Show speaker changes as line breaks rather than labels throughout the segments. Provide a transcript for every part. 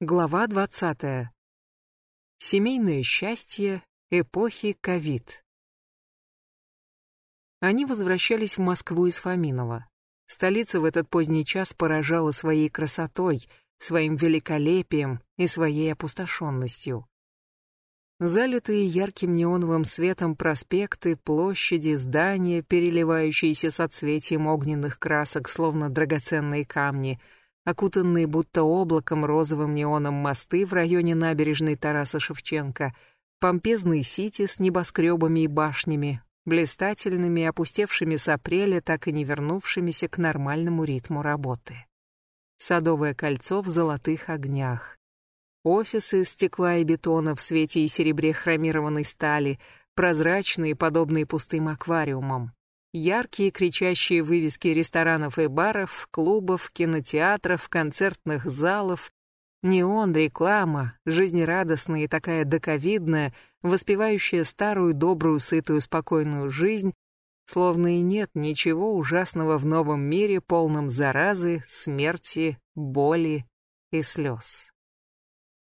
Глава 20. Семейное счастье эпохи ковид. Они возвращались в Москву из Фоминова. Столица в этот поздний час поражала своей красотой, своим великолепием и своей опустошенностью. Залитые ярким неоновым светом проспекты, площади, здания, переливающиеся соцветием огненных красок, словно драгоценные камни — окутанные будто облаком розовым неоном мосты в районе набережной Тараса Шевченко, помпезный сити с небоскребами и башнями, блистательными, опустевшими с апреля, так и не вернувшимися к нормальному ритму работы. Садовое кольцо в золотых огнях. Офисы из стекла и бетона в свете и серебре хромированной стали, прозрачные, подобные пустым аквариумам. Яркие кричащие вывески ресторанов и баров, клубов, кинотеатров, концертных залов, неон, реклама, жизнерадостная и такая доковидная, воспевающая старую, добрую, сытую, спокойную жизнь, словно и нет ничего ужасного в новом мире, полном заразы, смерти, боли и слез.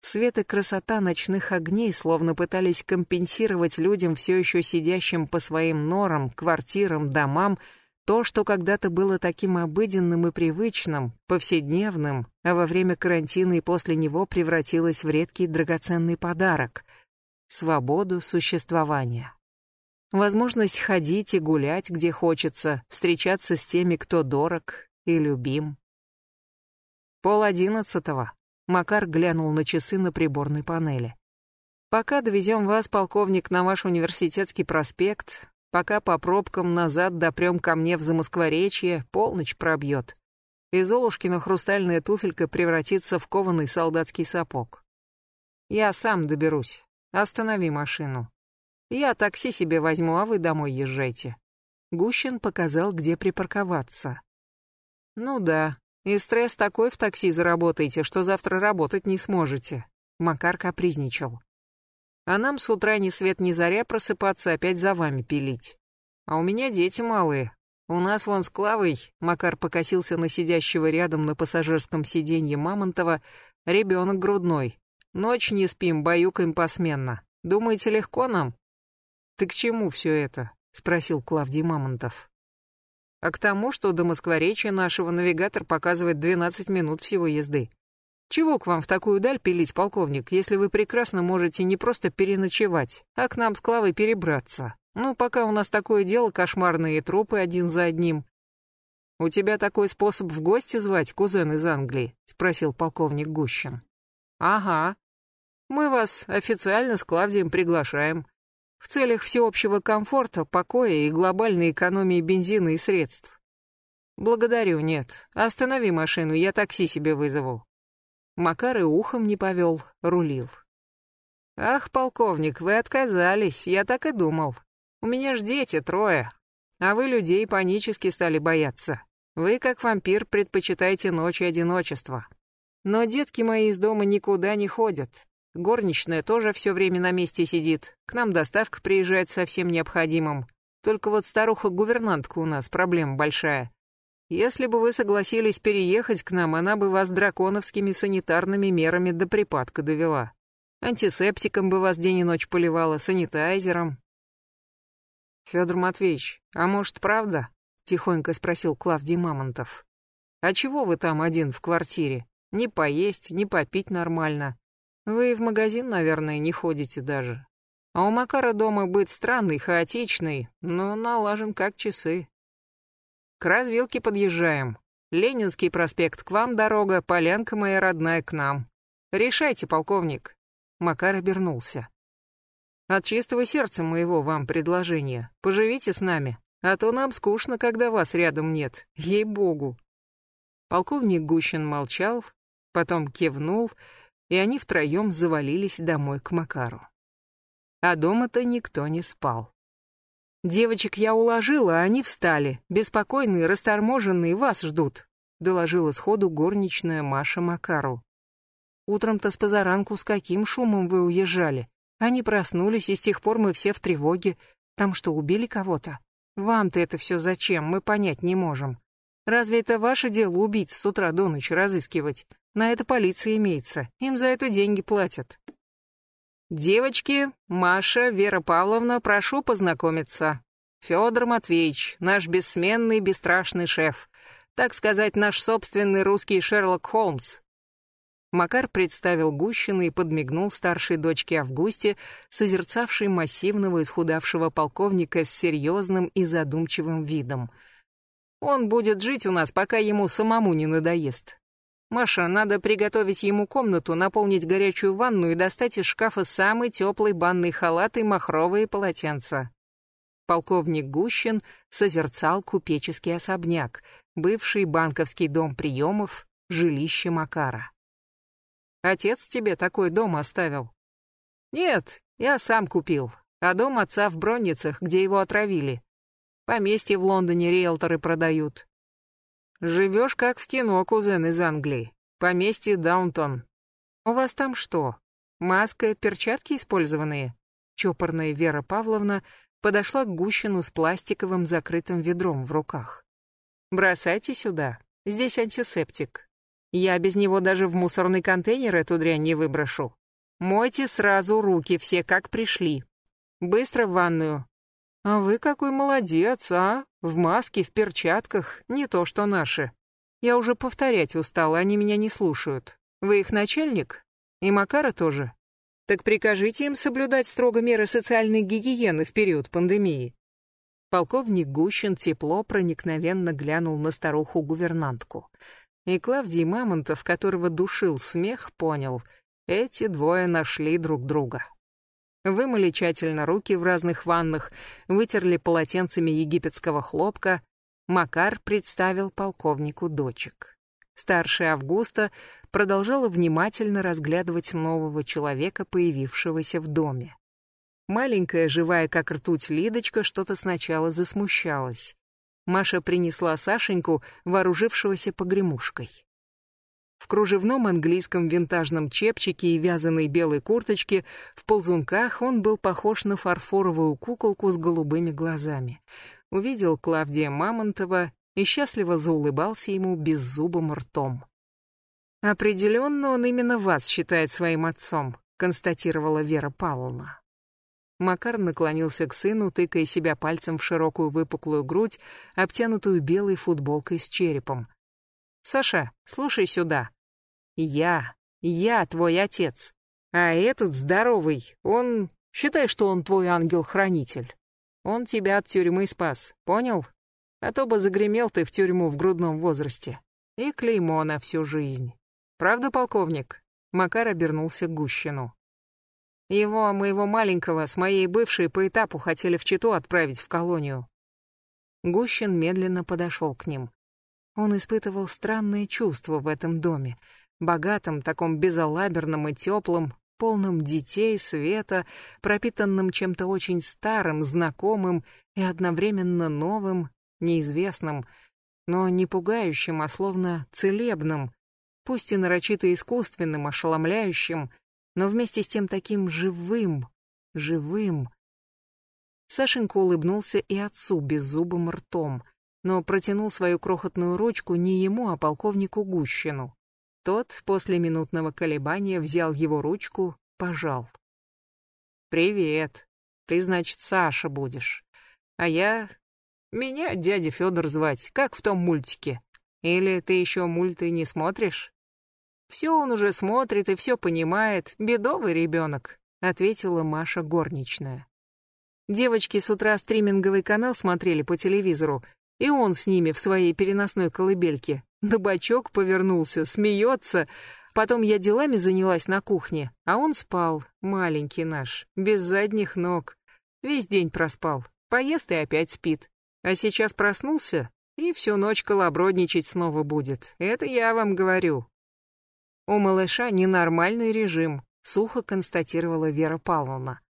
Свет и красота ночных огней словно пытались компенсировать людям, все еще сидящим по своим норам, квартирам, домам, то, что когда-то было таким обыденным и привычным, повседневным, а во время карантина и после него превратилось в редкий драгоценный подарок — свободу существования. Возможность ходить и гулять, где хочется, встречаться с теми, кто дорог и любим. Пол одиннадцатого. Макар глянул на часы на приборной панели. «Пока довезем вас, полковник, на ваш университетский проспект, пока по пробкам назад допрем ко мне в Замоскворечье, полночь пробьет. И Золушкина хрустальная туфелька превратится в кованый солдатский сапог. Я сам доберусь. Останови машину. Я такси себе возьму, а вы домой езжайте». Гущин показал, где припарковаться. «Ну да, и стресс такой в такси заработаете, что завтра работать не сможете. Макар капризничал. А нам с утра ни свет ни заря просыпаться опять за вами пилить. А у меня дети малые. У нас вон с Клавой, Макар покосился на сидящего рядом на пассажирском сиденье Мамонтова, ребенок грудной. Ночь не спим, баюкаем посменно. Думаете, легко нам? Ты к чему все это? Спросил Клавдий Мамонтов а к тому, что до Москворечья нашего навигатор показывает 12 минут всего езды. Чего к вам в такую даль пилить, полковник, если вы прекрасно можете не просто переночевать, а к нам с Клавой перебраться? Ну, пока у нас такое дело, кошмарные трупы один за одним. У тебя такой способ в гости звать, кузен из Англии? Спросил полковник Гущин. Ага. Мы вас официально с Клавдием приглашаем в целях всеобщего комфорта, покоя и глобальной экономии бензина и средств. Благодарю, нет. Останови машину, я такси себе вызову. Макар и ухом не повел, рулил. Ах, полковник, вы отказались, я так и думал. У меня ж дети трое, а вы людей панически стали бояться. Вы, как вампир, предпочитаете ночи одиночества. Но детки мои из дома никуда не ходят. Горничная тоже все время на месте сидит. К нам доставка приезжает совсем необходимым. Только вот старуха-гувернантка у нас проблема большая. Если бы вы согласились переехать к нам, она бы вас драконовскими санитарными мерами до припадка довела. Антисептиком бы вас день и ночь поливала, санитайзером. Федор Матвеевич, а может, правда? Тихонько спросил Клавдий Мамонтов. А чего вы там один в квартире? Не поесть, не попить нормально. Вы в магазин, наверное, не ходите даже. А у Макара дома быт странный, хаотичный, но налажен как часы. К развилке подъезжаем. Ленинский проспект к вам дорога, полянка моя родная к нам. Решайте, полковник. Макар обернулся. От чистого сердца моего вам предложение. Поживите с нами, а то нам скучно, когда вас рядом нет. Ей-богу. Полковник Гущин молчал, потом кивнул и они втроем завалились домой к Макару. А дома-то никто не спал. «Девочек я уложила, а они встали, беспокойные, расторможенные, вас ждут», доложила сходу горничная Маша Макару. «Утром-то с позаранку с каким шумом вы уезжали? Они проснулись, и с тех пор мы все в тревоге. Там что, убили кого-то? Вам-то это все зачем, мы понять не можем. Разве это ваше дело убить с утра до ночи разыскивать? На это полиция имеется, им за это деньги платят. Девочки, Маша, Вера Павловна, прошу познакомиться. Федор Матвеевич, наш бессменный, бесстрашный шеф. Так сказать, наш собственный русский Шерлок Холмс. Макар представил Гущина и подмигнул старшей дочке Августе, созерцавшей массивного исхудавшего полковника с серьезным и задумчивым видом. «Он будет жить у нас, пока ему самому не надоест. Маша, надо приготовить ему комнату, наполнить горячую ванну и достать из шкафа самый теплый банный халат и махровые полотенца». Полковник Гущин созерцал купеческий особняк, бывший банковский дом приемов, жилище Макара. «Отец тебе такой дом оставил?» «Нет, я сам купил, а дом отца в Бронницах, где его отравили. Поместье в Лондоне риэлторы продают. Живешь как в кино, кузен из Англии. Поместье Даунтон. У вас там что? Маска, перчатки использованные?» Чопорная Вера Павловна подошла к Гущину с пластиковым закрытым ведром в руках. «Бросайте сюда. Здесь антисептик. Я без него даже в мусорный контейнер эту дрянь не выброшу. Мойте сразу руки, все как пришли. Быстро в ванную. А вы какой молодец, а? В маске, в перчатках, не то что наши. Я уже повторять устала, они меня не слушают. Вы их начальник? И Макара тоже? Так прикажите им соблюдать строго меры социальной гигиены в период пандемии. Полковник Гущин тепло проникновенно глянул на старуху-гувернантку. И Клавдий Мамонтов, которого душил смех, понял, эти двое нашли друг друга. Вымыли тщательно руки в разных ваннах, вытерли полотенцами египетского хлопка. Макар представил полковнику дочек. Старшая Августа продолжала внимательно разглядывать нового человека, появившегося в доме. Маленькая, живая как ртуть Лидочка, что-то сначала засмущалась. Маша принесла Сашеньку, вооружившегося погремушкой. В кружевном английском винтажном чепчике и вязаной белой курточке в ползунках он был похож на фарфоровую куколку с голубыми глазами. Увидел Клавдия Мамонтова и счастливо заулыбался ему беззубым ртом. «Определенно он именно вас считает своим отцом», констатировала Вера Павловна. Макар наклонился к сыну, тыкая себя пальцем в широкую выпуклую грудь, обтянутую белой футболкой с черепом. «Саша, слушай сюда. Я, я твой отец. А этот здоровый, он... Считай, что он твой ангел-хранитель. Он тебя от тюрьмы спас, понял? а то бы загремел ты в тюрьму в грудном возрасте. И клеймо на всю жизнь. Правда, полковник?» Макар обернулся к Гущину. «Его, моего маленького, с моей бывшей по этапу хотели в Читу отправить в колонию». Гущин медленно подошел к ним. Он испытывал странные чувства в этом доме, богатом, таком безалаберном и теплом, полном детей, света, пропитанном чем-то очень старым, знакомым и одновременно новым неизвестным, но не пугающим, а словно целебным, пусть и нарочито искусственным, ошеломляющим, но вместе с тем таким живым, живым. Сашенька улыбнулся и отцу беззубым ртом, но протянул свою крохотную ручку не ему, а полковнику Гущину. Тот после минутного колебания взял его ручку, пожал. «Привет. Ты, значит, Саша будешь. А я меня дядя Федор звать, как в том мультике. Или ты еще мульты не смотришь? Все он уже смотрит и все понимает, бедовый ребенок, ответила Маша горничная. Девочки с утра стриминговый канал смотрели по телевизору, и он с ними в своей переносной колыбельке. На бочок повернулся, смеется. Потом я делами занялась на кухне, а он спал, маленький наш, без задних ног. Весь день проспал, поест и опять спит. А сейчас проснулся и всю ночь колобродничать снова будет. Это я вам говорю. У малыша ненормальный режим, сухо констатировала Вера Павловна.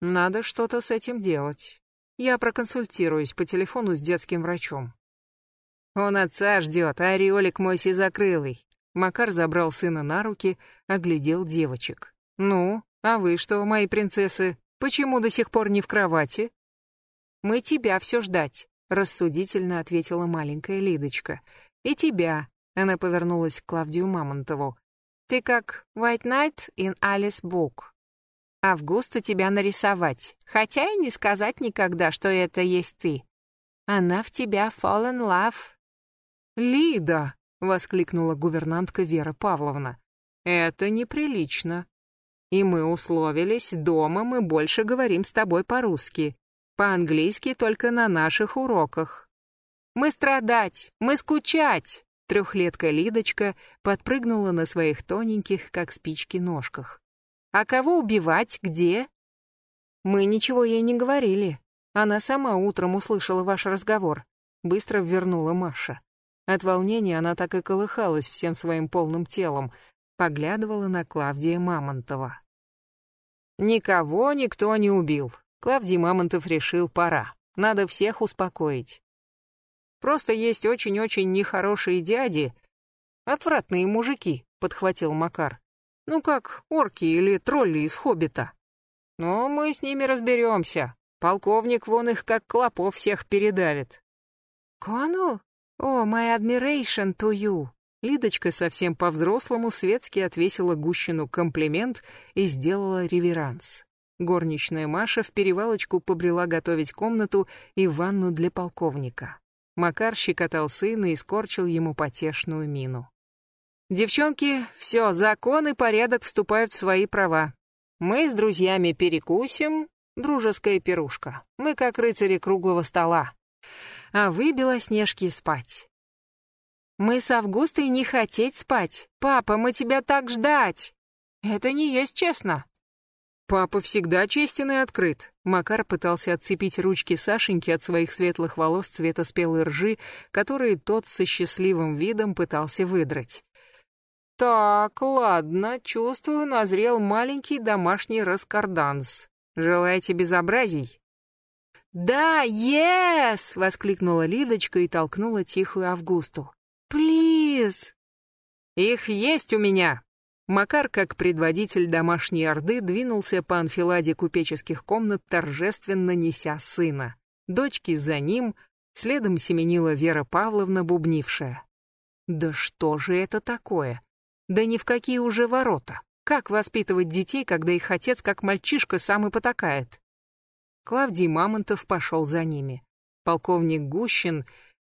Надо что-то с этим делать. Я проконсультируюсь по телефону с детским врачом. Он отца ждет, а ореолик мой сизокрылый. Макар забрал сына на руки, оглядел девочек. «Ну, а вы что, мои принцессы, почему до сих пор не в кровати?» «Мы тебя все ждать», рассудительно ответила маленькая Лидочка. И тебя, она повернулась к Клавдию Мамонтову. Ты как White Knight in Alice Book. Августа тебя нарисовать, хотя и не сказать никогда, что это есть ты. Она в тебя fall in love. Лида, воскликнула гувернантка Вера Павловна. Это неприлично. И мы условились, дома мы больше говорим с тобой по-русски. По-английски только на наших уроках. Мы страдать, мы скучать. Трехлетка Лидочка подпрыгнула на своих тоненьких, как спички, ножках. А кого убивать? Где? Мы ничего ей не говорили. Она сама утром услышала ваш разговор. Быстро вернула Маша. От волнения она так и колыхалась всем своим полным телом, поглядывала на Клавдия Мамонтова. Никого никто не убил. Клавдий Мамонтов решил, пора. Надо всех успокоить. Просто есть очень-очень нехорошие дяди. Отвратные мужики, подхватил Макар. Ну как орки или тролли из «Хоббита». Но мы с ними разберемся. Полковник вон их как клопов всех передавит. Конул? О, my admiration to you. Лидочка совсем по-взрослому светски отвесила Гущину комплимент и сделала реверанс. Горничная Маша в перевалочку побрела готовить комнату и ванну для полковника. Макар щекотал сына и скорчил ему потешную мину. Девчонки, все, закон и порядок вступают в свои права. Мы с друзьями перекусим, дружеская пирушка. Мы как рыцари круглого стола. А вы, белоснежки, спать. Мы с Августой не хотеть спать. Папа, мы тебя так ждать. Это не есть честно. Папа всегда честен и открыт. Макар пытался отцепить ручки Сашеньки от своих светлых волос цвета спелой ржи, которые тот со счастливым видом пытался выдрать. Так, ладно, чувствую, назрел маленький домашний раскарданс. Желаете безобразий? Да, yes! воскликнула Лидочка и толкнула тихую Августу. Плиз! Их есть у меня. Макар, как предводитель домашней орды, двинулся по анфиладе купеческих комнат, торжественно неся сына. Дочки за ним, следом семенила Вера Павловна, бубнившая. Да что же это такое? Да ни в какие уже ворота. Как воспитывать детей, когда их отец, как мальчишка, сам и потакает? Клавдий Мамонтов пошел за ними. Полковник Гущин,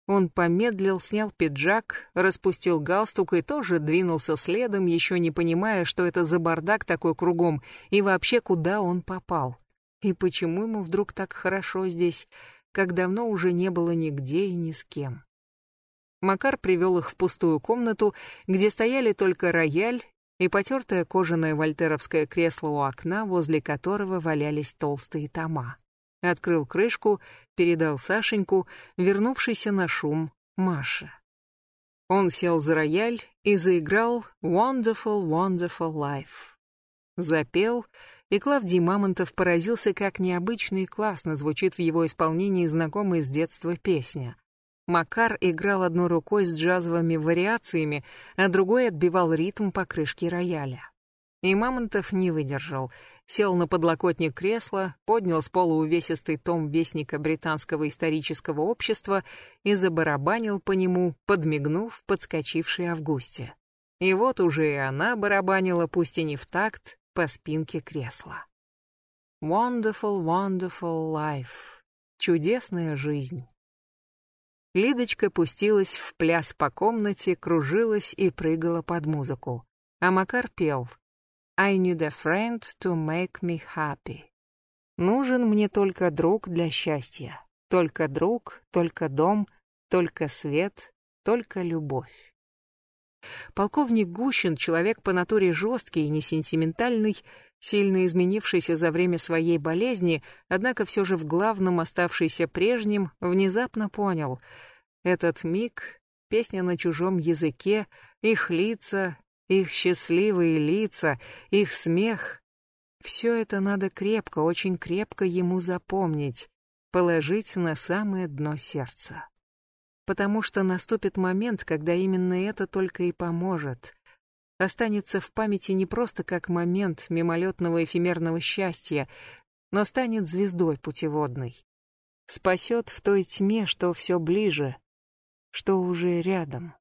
он помедлил, снял пиджак, распустил галстук и тоже двинулся следом, еще не понимая, что это за бардак такой кругом и вообще куда он попал. И почему ему вдруг так хорошо здесь, как давно уже не было нигде и ни с кем. Макар привел их в пустую комнату, где стояли только рояль и потертое кожаное вольтеровское кресло у окна, возле которого валялись толстые тома. Открыл крышку, передал Сашеньку, вернувшийся на шум, Маше. Он сел за рояль и заиграл «Wonderful, Wonderful Life». Запел, и Клавдий Мамонтов поразился, как необычно и классно звучит в его исполнении знакомая с детства песня — Макар играл одной рукой с джазовыми вариациями, а другой отбивал ритм по крышке рояля. И Мамонтов не выдержал. Сел на подлокотник кресла, поднял с пола увесистый том Вестника Британского исторического общества и забарабанил по нему, подмигнув подскочившей Августе. И вот уже и она барабанила, пусть и не в такт, по спинке кресла. Wonderful, wonderful life. Чудесная жизнь. Лидочка пустилась в пляс по комнате, кружилась и прыгала под музыку. А Макар пел «I need a friend to make me happy». Нужен мне только друг для счастья. Только друг, только дом, только свет, только любовь. Полковник Гущин, человек по натуре жесткий и несентиментальный, сильно изменившийся за время своей болезни, однако все же в главном оставшийся прежним, внезапно понял — этот миг, песня на чужом языке, их лица, их счастливые лица, их смех — все это надо крепко, очень крепко ему запомнить, положить на самое дно сердца. Потому что наступит момент, когда именно это только и поможет — останется в памяти не просто как момент мимолетного эфемерного счастья, но станет звездой путеводной. спасет в той тьме, что все ближе, что уже рядом.